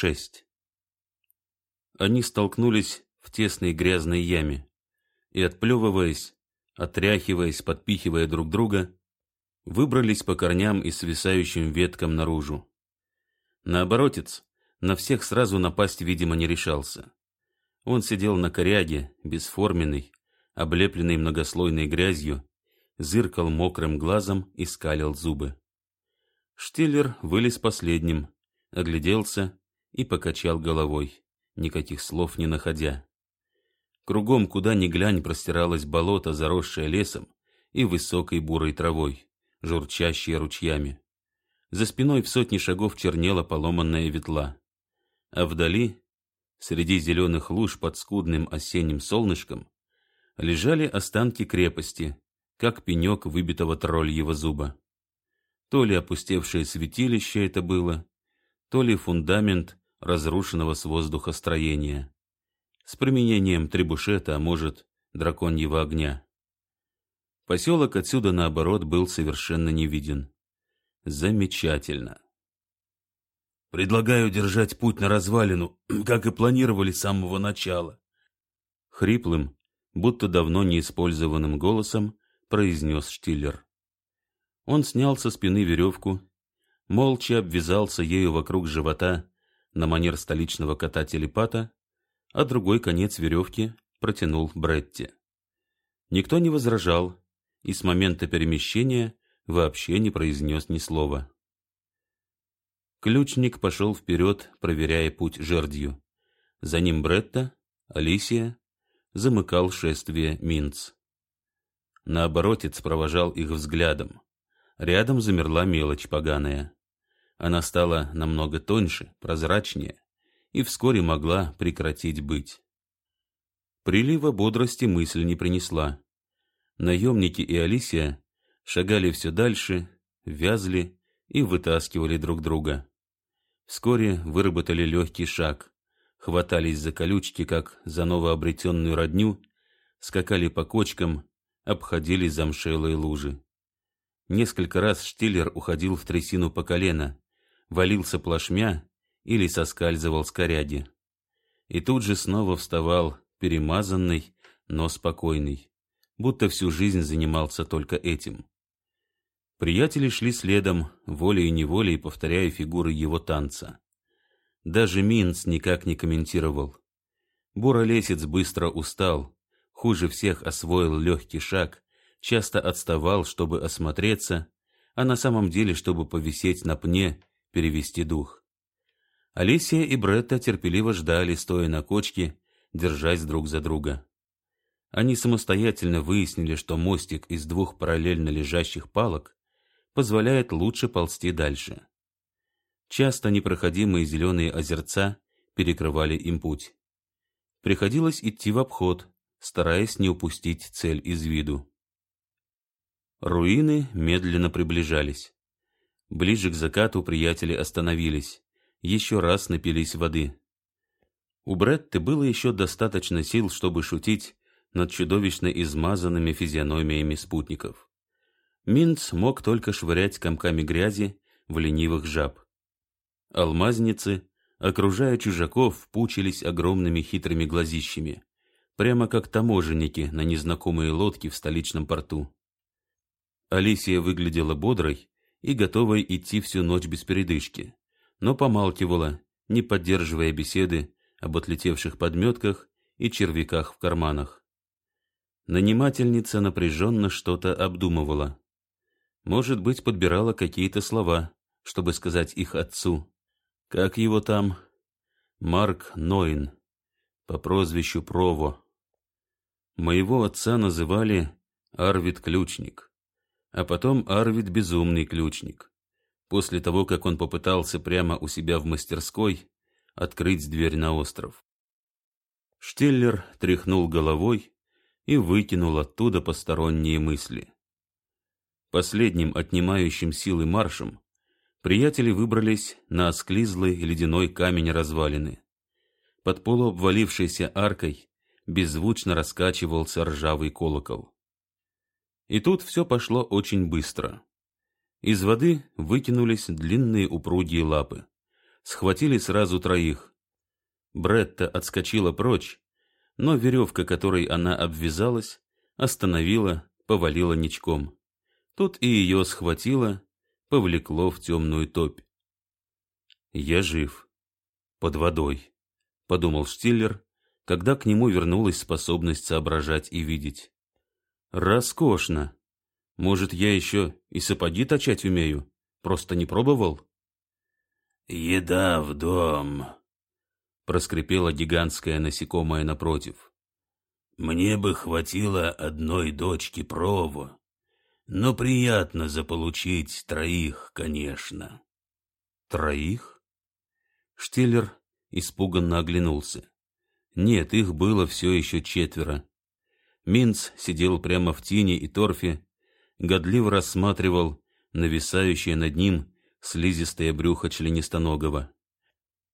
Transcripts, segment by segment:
6. Они столкнулись в тесной грязной яме и, отплевываясь, отряхиваясь, подпихивая друг друга, выбрались по корням и свисающим веткам наружу. Наоборотец на всех сразу напасть, видимо, не решался. Он сидел на коряге, бесформенный, облепленный многослойной грязью, зыркал мокрым глазом и скалил зубы. Штиллер вылез последним, огляделся и покачал головой, никаких слов не находя. Кругом, куда ни глянь, простиралось болото, заросшее лесом и высокой бурой травой, журчащее ручьями. За спиной в сотни шагов чернела поломанная ветла. А вдали, среди зеленых луж под скудным осенним солнышком, лежали останки крепости, как пенек выбитого тролльего зуба. То ли опустевшее святилище это было, то ли фундамент разрушенного с воздуха строения, с применением требушета, а может, драконьего огня. Поселок отсюда, наоборот, был совершенно не виден. Замечательно. Предлагаю держать путь на развалину, как и планировали с самого начала. Хриплым, будто давно не использованным голосом произнес Штиллер. Он снял со спины веревку, молча обвязался ею вокруг живота на манер столичного кота-телепата, а другой конец веревки протянул Бретти. Никто не возражал и с момента перемещения вообще не произнес ни слова. Ключник пошел вперед, проверяя путь жердью. За ним Бретта, Алисия, замыкал шествие Минц. Наоборотец провожал их взглядом. Рядом замерла мелочь поганая. Она стала намного тоньше, прозрачнее и вскоре могла прекратить быть. Прилива бодрости мысль не принесла. Наемники и Алисия шагали все дальше, вязли и вытаскивали друг друга. Вскоре выработали легкий шаг, хватались за колючки, как за новообретенную родню, скакали по кочкам, обходили замшелые лужи. Несколько раз Штиллер уходил в трясину по колено, валился плашмя или соскальзывал с коряги. И тут же снова вставал, перемазанный, но спокойный, будто всю жизнь занимался только этим. Приятели шли следом, волей и неволей повторяя фигуры его танца. Даже Минц никак не комментировал. Буролесец быстро устал, хуже всех освоил легкий шаг, часто отставал, чтобы осмотреться, а на самом деле, чтобы повисеть на пне перевести дух. Алисия и Бретта терпеливо ждали, стоя на кочке, держась друг за друга. Они самостоятельно выяснили, что мостик из двух параллельно лежащих палок позволяет лучше ползти дальше. Часто непроходимые зеленые озерца перекрывали им путь. Приходилось идти в обход, стараясь не упустить цель из виду. Руины медленно приближались. Ближе к закату приятели остановились, еще раз напились воды. У Бретты было еще достаточно сил, чтобы шутить над чудовищно измазанными физиономиями спутников. Минц мог только швырять комками грязи в ленивых жаб. Алмазницы, окружая чужаков, пучились огромными хитрыми глазищами, прямо как таможенники на незнакомые лодки в столичном порту. Алисия выглядела бодрой и готовой идти всю ночь без передышки, но помалкивала, не поддерживая беседы об отлетевших подметках и червяках в карманах. Нанимательница напряженно что-то обдумывала. Может быть, подбирала какие-то слова, чтобы сказать их отцу. Как его там? Марк Нойн, по прозвищу Прово. Моего отца называли Арвид Ключник а потом Арвид Безумный Ключник. После того, как он попытался прямо у себя в мастерской открыть дверь на остров. Штеллер тряхнул головой и выкинул оттуда посторонние мысли. Последним отнимающим силы маршем приятели выбрались на осклизлый ледяной камень развалины. Под полуобвалившейся аркой беззвучно раскачивался ржавый колокол. И тут все пошло очень быстро. Из воды выкинулись длинные упругие лапы. схватили сразу троих. Бретта отскочила прочь, но веревка, которой она обвязалась, остановила, повалила ничком. Тут и ее схватило, повлекло в темную топь. «Я жив. Под водой», — подумал Штиллер, когда к нему вернулась способность соображать и видеть. «Роскошно. Может, я еще и сапоги точать умею? Просто не пробовал?» «Еда в дом», — проскрипела гигантская насекомое напротив. «Мне бы хватило одной дочки Прово, но приятно заполучить троих, конечно». «Троих?» Штиллер испуганно оглянулся. Нет, их было все еще четверо. Минц сидел прямо в тени и торфе, годливо рассматривал нависающее над ним слизистое брюхо членистоногого.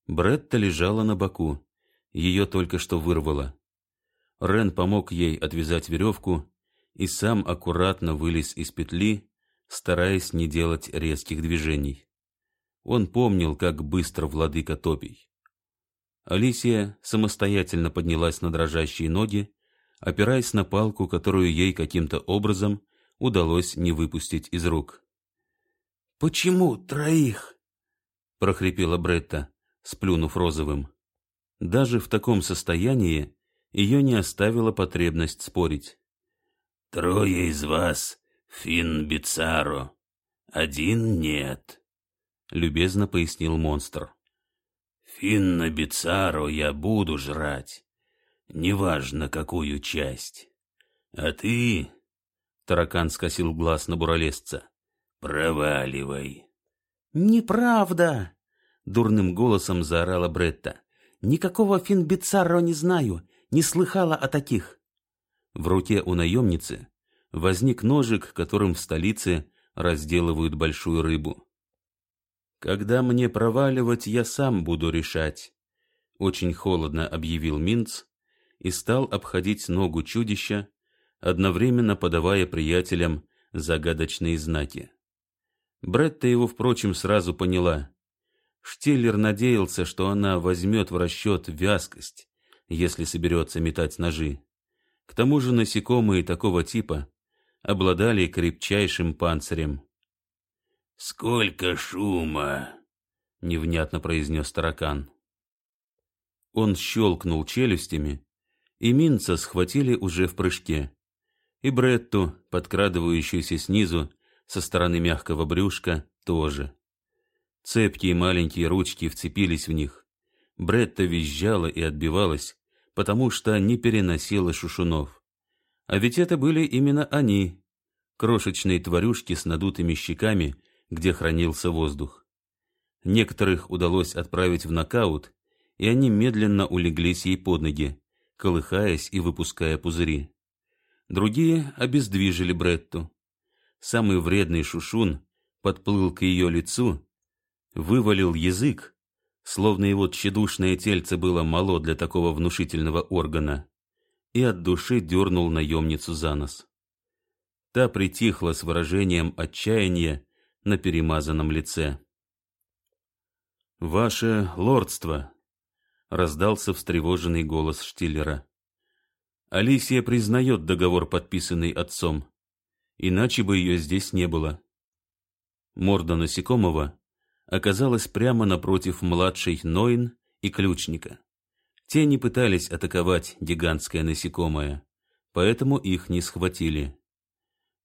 Бретта лежала на боку, ее только что вырвало. Рен помог ей отвязать веревку и сам аккуратно вылез из петли, стараясь не делать резких движений. Он помнил, как быстро владыка топий. Алисия самостоятельно поднялась на дрожащие ноги, опираясь на палку, которую ей каким-то образом удалось не выпустить из рук. «Почему троих?» — прохрипела Бретта, сплюнув розовым. Даже в таком состоянии ее не оставила потребность спорить. «Трое из вас — Финн Бицаро, один нет», — любезно пояснил монстр. «Финна Бицаро я буду жрать, неважно какую часть. А ты...» — таракан скосил глаз на буролесца. «Проваливай». «Неправда!» — дурным голосом заорала Бретта. «Никакого Финбицарро не знаю, не слыхала о таких». В руке у наемницы возник ножик, которым в столице разделывают большую рыбу. «Когда мне проваливать, я сам буду решать», — очень холодно объявил Минц и стал обходить ногу чудища, одновременно подавая приятелям загадочные знаки. Бретта его, впрочем, сразу поняла. Штиллер надеялся, что она возьмет в расчет вязкость, если соберется метать ножи. К тому же насекомые такого типа обладали крепчайшим панцирем. «Сколько шума!» — невнятно произнес таракан. Он щелкнул челюстями, и Минца схватили уже в прыжке. И Бретту, подкрадывающуюся снизу, со стороны мягкого брюшка, тоже. Цепкие маленькие ручки вцепились в них. Бретта визжала и отбивалась, потому что не переносила шушунов. А ведь это были именно они, крошечные тварюшки с надутыми щеками где хранился воздух. Некоторых удалось отправить в нокаут, и они медленно улеглись ей под ноги, колыхаясь и выпуская пузыри. Другие обездвижили Бретту. Самый вредный шушун подплыл к ее лицу, вывалил язык, словно его тщедушное тельце было мало для такого внушительного органа, и от души дернул наемницу за нос. Та притихла с выражением отчаяния на перемазанном лице. «Ваше лордство!» — раздался встревоженный голос Штиллера. «Алисия признает договор, подписанный отцом, иначе бы ее здесь не было». Морда насекомого оказалась прямо напротив младшей Ноин и ключника. Те не пытались атаковать гигантское насекомое, поэтому их не схватили.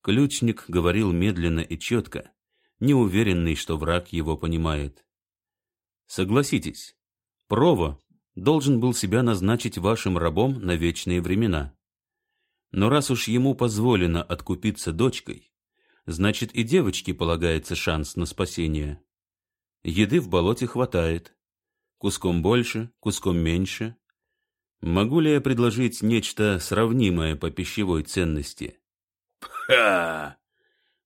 Ключник говорил медленно и четко, неуверенный, что враг его понимает. Согласитесь, Прово должен был себя назначить вашим рабом на вечные времена. Но раз уж ему позволено откупиться дочкой, значит и девочке полагается шанс на спасение. Еды в болоте хватает. Куском больше, куском меньше. Могу ли я предложить нечто сравнимое по пищевой ценности? «Ха!»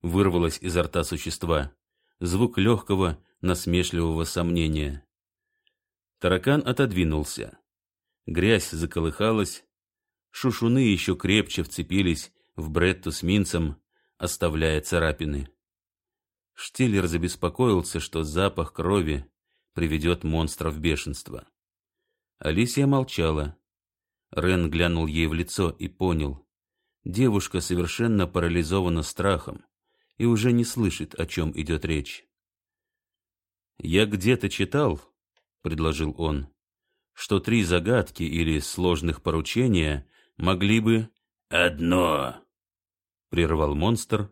вырвалось изо рта существа. Звук легкого, насмешливого сомнения. Таракан отодвинулся. Грязь заколыхалась. Шушуны еще крепче вцепились в Бретту с Минцем, оставляя царапины. Штиллер забеспокоился, что запах крови приведет монстра в бешенство. Алисия молчала. Рен глянул ей в лицо и понял. Девушка совершенно парализована страхом и уже не слышит, о чем идет речь. «Я где-то читал», — предложил он, — «что три загадки или сложных поручения могли бы...» «Одно!» — прервал монстр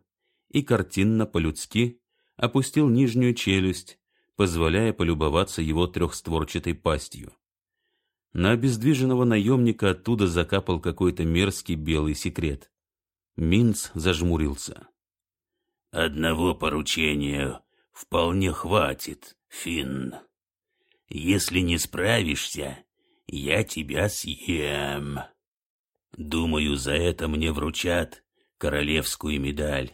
и картинно по-людски опустил нижнюю челюсть, позволяя полюбоваться его трехстворчатой пастью. На обездвиженного наемника оттуда закапал какой-то мерзкий белый секрет. Минц зажмурился. «Одного поручения вполне хватит, Финн. Если не справишься, я тебя съем. Думаю, за это мне вручат королевскую медаль.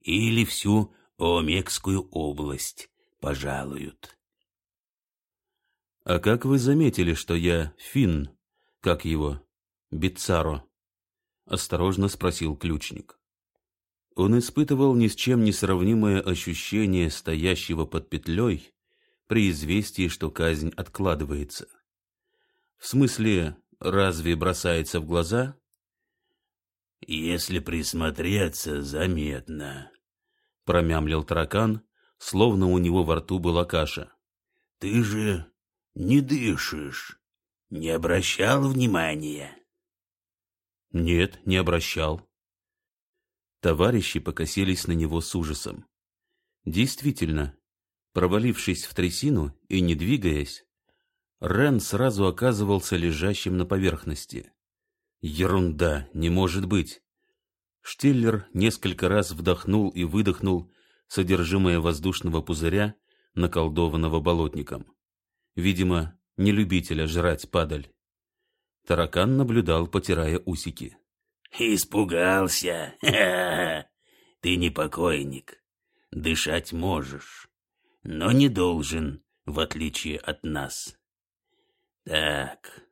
Или всю Омекскую область пожалуют. «А как вы заметили, что я финн? Как его? Бицаро?» — осторожно спросил ключник. Он испытывал ни с чем не сравнимое ощущение стоящего под петлей при известии, что казнь откладывается. В смысле, разве бросается в глаза? «Если присмотреться, заметно», — промямлил таракан, словно у него во рту была каша. «Ты же не дышишь. Не обращал внимания?» «Нет, не обращал». Товарищи покосились на него с ужасом. Действительно, провалившись в трясину и не двигаясь, Рен сразу оказывался лежащим на поверхности. Ерунда, не может быть. Штиллер несколько раз вдохнул и выдохнул содержимое воздушного пузыря, наколдованного болотником видимо, не любителя жрать падаль. Таракан наблюдал, потирая усики. «Испугался! Ты не покойник. Дышать можешь, но не должен, в отличие от нас. Так,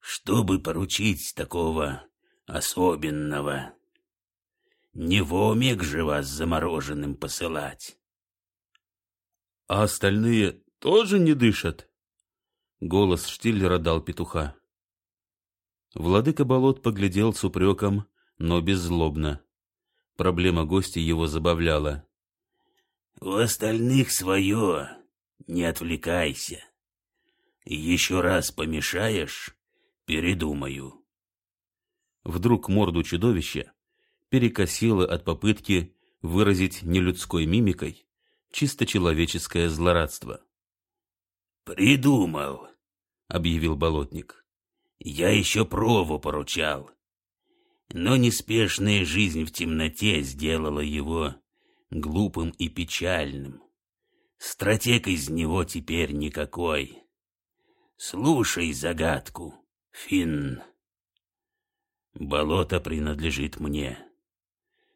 чтобы поручить такого особенного, не в омег же вас замороженным посылать». «А остальные тоже не дышат?» Голос Штиллера дал петуха. Владыка болот поглядел с упреком, но беззлобно. Проблема гостя его забавляла. «У остальных свое, не отвлекайся. Еще раз помешаешь, передумаю». Вдруг морду чудовища перекосило от попытки выразить нелюдской мимикой чисто человеческое злорадство. «Придумал», — объявил болотник. «Я еще прову поручал. Но неспешная жизнь в темноте сделала его глупым и печальным. Стратег из него теперь никакой. Слушай загадку, Финн. Болото принадлежит мне.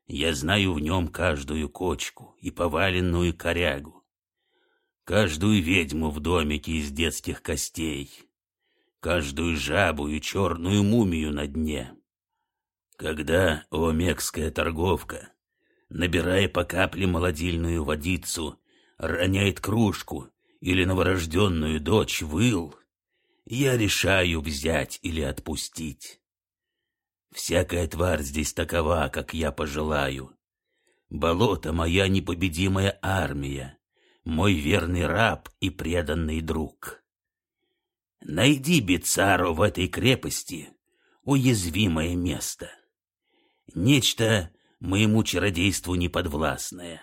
Я знаю в нем каждую кочку и поваленную корягу каждую ведьму в домике из детских костей, каждую жабу и черную мумию на дне. Когда омекская торговка, набирая по капле молодильную водицу, роняет кружку или новорожденную дочь выл, я решаю взять или отпустить. Всякая тварь здесь такова, как я пожелаю. Болото — моя непобедимая армия мой верный раб и преданный друг. Найди Бицару в этой крепости уязвимое место. Нечто моему чародейству неподвластное.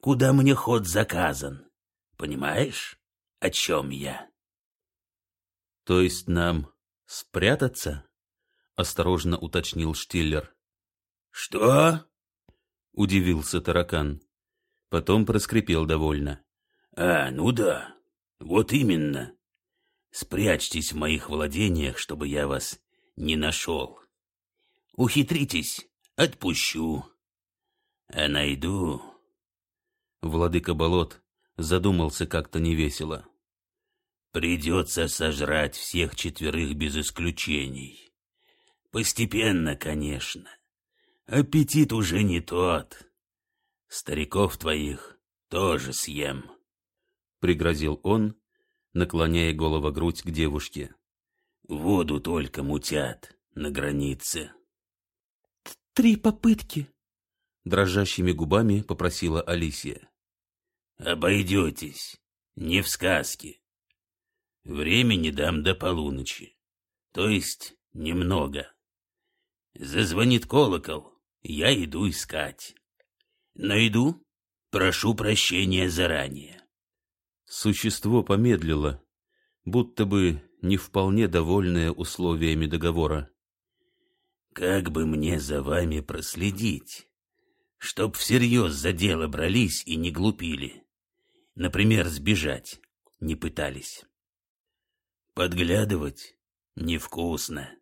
Куда мне ход заказан. Понимаешь, о чем я? То есть нам спрятаться? Осторожно уточнил Штиллер. Что? Удивился таракан. Потом проскрипел довольно. «А, ну да, вот именно. Спрячьтесь в моих владениях, чтобы я вас не нашел. Ухитритесь, отпущу. А найду...» Владыка болот задумался как-то невесело. «Придется сожрать всех четверых без исключений. Постепенно, конечно. Аппетит уже не тот». Стариков твоих тоже съем. пригрозил он, наклоняя голову грудь к девушке. Воду только мутят на границе. Три попытки, дрожащими губами попросила Алисия. Обойдетесь, не в сказке. Времени дам до полуночи, то есть немного. Зазвонит колокол, я иду искать. Найду, прошу прощения заранее. Существо помедлило, будто бы не вполне довольное условиями договора. Как бы мне за вами проследить, чтоб всерьез за дело брались и не глупили? Например, сбежать не пытались. Подглядывать невкусно.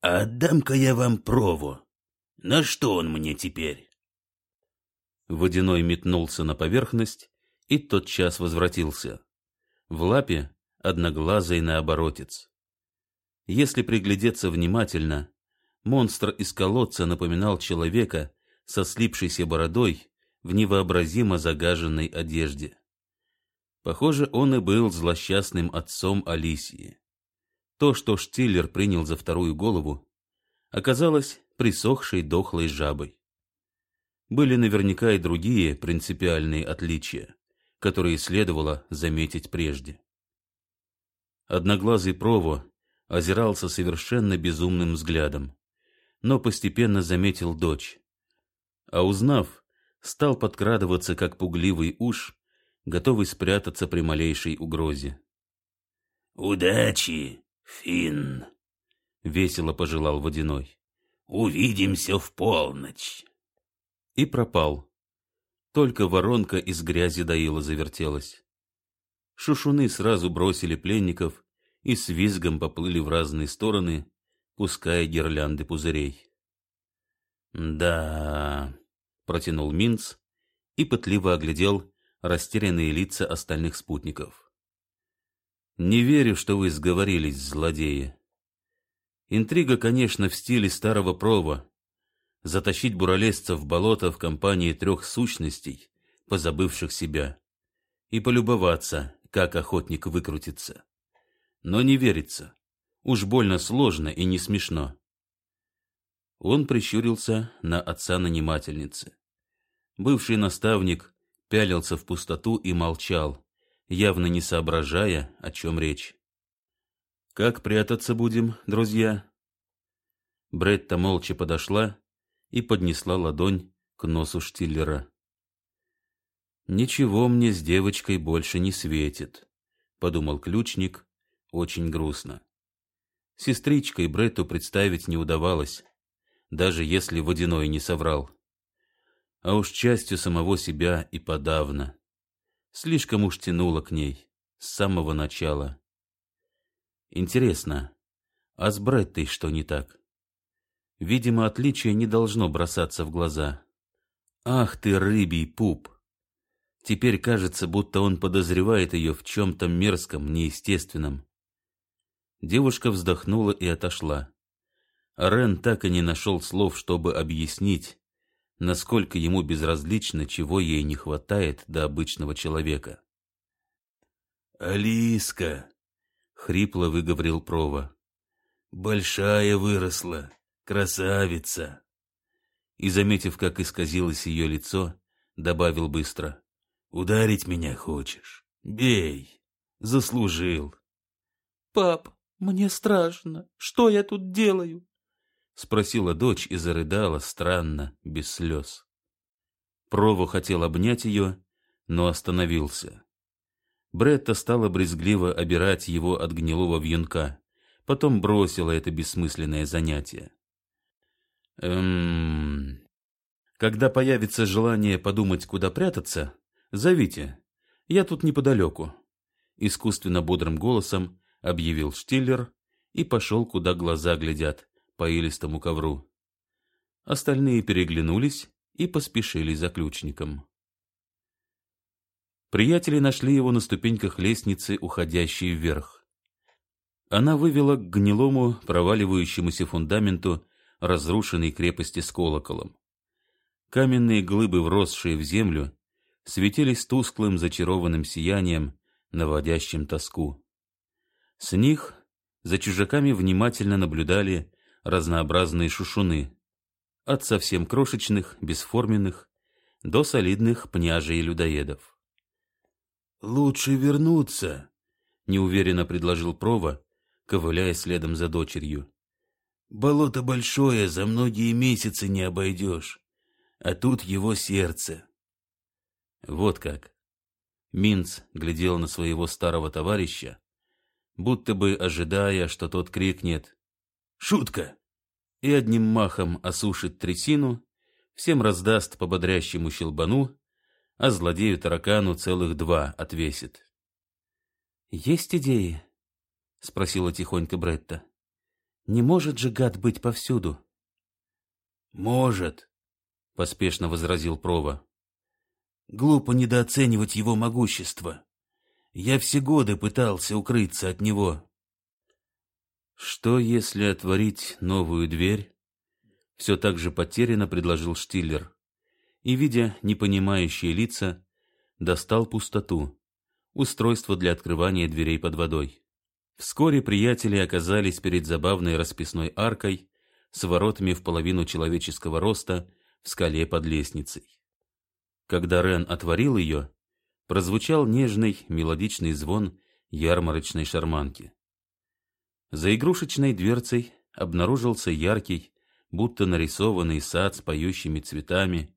А отдам-ка я вам прову. На что он мне теперь? Водяной метнулся на поверхность и тотчас возвратился. В лапе одноглазый наоборотец. Если приглядеться внимательно, монстр из колодца напоминал человека со слипшейся бородой в невообразимо загаженной одежде. Похоже, он и был злосчастным отцом Алисии. То, что Штиллер принял за вторую голову, оказалось присохшей дохлой жабой. Были наверняка и другие принципиальные отличия, которые следовало заметить прежде. Одноглазый Прово озирался совершенно безумным взглядом, но постепенно заметил дочь. А узнав, стал подкрадываться, как пугливый уж, готовый спрятаться при малейшей угрозе. «Удачи, Финн!» — весело пожелал Водяной. «Увидимся в полночь!» И пропал. Только воронка из грязи доила завертелась. Шушуны сразу бросили пленников и с визгом поплыли в разные стороны, пуская гирлянды пузырей. «Да...» — протянул Минц и пытливо оглядел растерянные лица остальных спутников. «Не верю, что вы сговорились, злодеи. Интрига, конечно, в стиле старого прова. Затащить буролесца в болото в компании трех сущностей, позабывших себя, и полюбоваться, как охотник выкрутится. Но не верится. Уж больно сложно и не смешно. Он прищурился на отца нанимательницы. Бывший наставник пялился в пустоту и молчал, явно не соображая, о чем речь. «Как прятаться будем, друзья?» Бретта молча подошла и поднесла ладонь к носу Штиллера. «Ничего мне с девочкой больше не светит», — подумал ключник очень грустно. Сестричкой Бретту представить не удавалось, даже если Водяной не соврал. А уж частью самого себя и подавно. Слишком уж тянуло к ней с самого начала. Интересно, а с Бреттой что не так? Видимо, отличие не должно бросаться в глаза. Ах ты, рыбий пуп! Теперь кажется, будто он подозревает ее в чем-то мерзком, неестественном. Девушка вздохнула и отошла. Рен так и не нашел слов, чтобы объяснить, насколько ему безразлично, чего ей не хватает до обычного человека. «Алиска!» — хрипло выговорил Прова. «Большая выросла, красавица!» И, заметив, как исказилось ее лицо, добавил быстро. Ударить меня хочешь? Бей. Заслужил. Пап, мне страшно. Что я тут делаю? Спросила дочь и зарыдала странно, без слез. Прово хотел обнять ее, но остановился. Бретта стала брезгливо обирать его от гнилого вьюнка, потом бросила это бессмысленное занятие. «Эм... Когда появится желание подумать, куда прятаться, Зовите. Я тут неподалеку. Искусственно бодрым голосом объявил Штиллер и пошел, куда глаза глядят, по илистому ковру. Остальные переглянулись и поспешили за ключником. Приятели нашли его на ступеньках лестницы, уходящей вверх. Она вывела к гнилому, проваливающемуся фундаменту разрушенной крепости с колоколом. Каменные глыбы, вросшие в землю, светились тусклым зачарованным сиянием, наводящим тоску. С них за чужаками внимательно наблюдали разнообразные шушуны, от совсем крошечных, бесформенных, до солидных пняжей и людоедов. «Лучше вернуться», — неуверенно предложил Прова, ковыляя следом за дочерью. «Болото большое, за многие месяцы не обойдешь, а тут его сердце». Вот как. Минц глядел на своего старого товарища, будто бы ожидая, что тот крикнет «Шутка!» и одним махом осушит трясину, всем раздаст по бодрящему щелбану, а злодею-таракану целых два отвесит. «Есть идеи?» — спросила тихонько Бретта. «Не может же гад быть повсюду?» «Может», — поспешно возразил Прова. «Глупо недооценивать его могущество. Я все годы пытался укрыться от него». «Что, если отворить новую дверь?» Все так же потерянно предложил Штиллер. И, видя непонимающие лица, достал пустоту, устройство для открывания дверей под водой. Вскоре приятели оказались перед забавной расписной аркой с воротами в половину человеческого роста в скале под лестницей. Когда Рен отворил ее, прозвучал нежный мелодичный звон ярмарочной шарманки. За игрушечной дверцей обнаружился яркий, будто нарисованный сад с поющими цветами,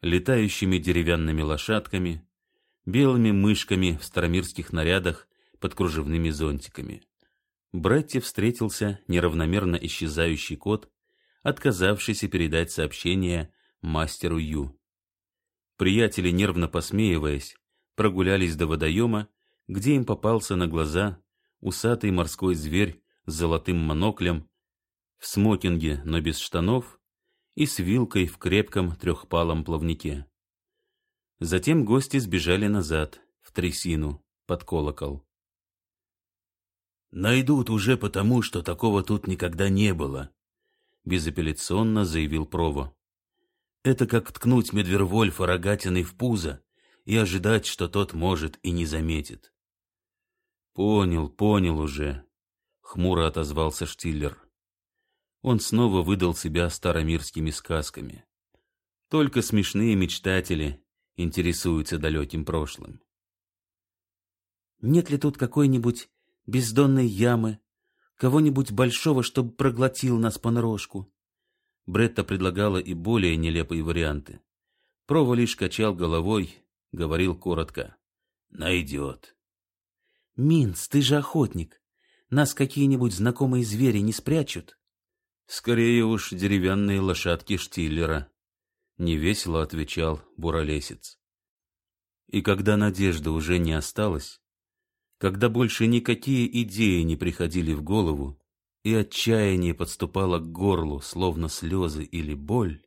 летающими деревянными лошадками, белыми мышками в старомирских нарядах под кружевными зонтиками. Братти встретился неравномерно исчезающий кот, отказавшийся передать сообщение мастеру Ю. Приятели, нервно посмеиваясь, прогулялись до водоема, где им попался на глаза усатый морской зверь с золотым моноклем, в смокинге, но без штанов, и с вилкой в крепком трехпалом плавнике. Затем гости сбежали назад, в трясину, под колокол. «Найдут уже потому, что такого тут никогда не было», — безапелляционно заявил Прово. «Это как ткнуть Медвервольфа рогатиной в пузо и ожидать, что тот может и не заметит». «Понял, понял уже», — хмуро отозвался Штиллер. Он снова выдал себя старомирскими сказками. Только смешные мечтатели интересуются далеким прошлым. «Нет ли тут какой-нибудь бездонной ямы, кого-нибудь большого, чтобы проглотил нас понарошку. Бретта предлагала и более нелепые варианты. Прово лишь качал головой, говорил коротко. «Найдет». «Минц, ты же охотник. Нас какие-нибудь знакомые звери не спрячут?» «Скорее уж деревянные лошадки Штиллера», — невесело отвечал буролесец. И когда надежды уже не осталось, когда больше никакие идеи не приходили в голову, и отчаяние подступало к горлу, словно слезы или боль,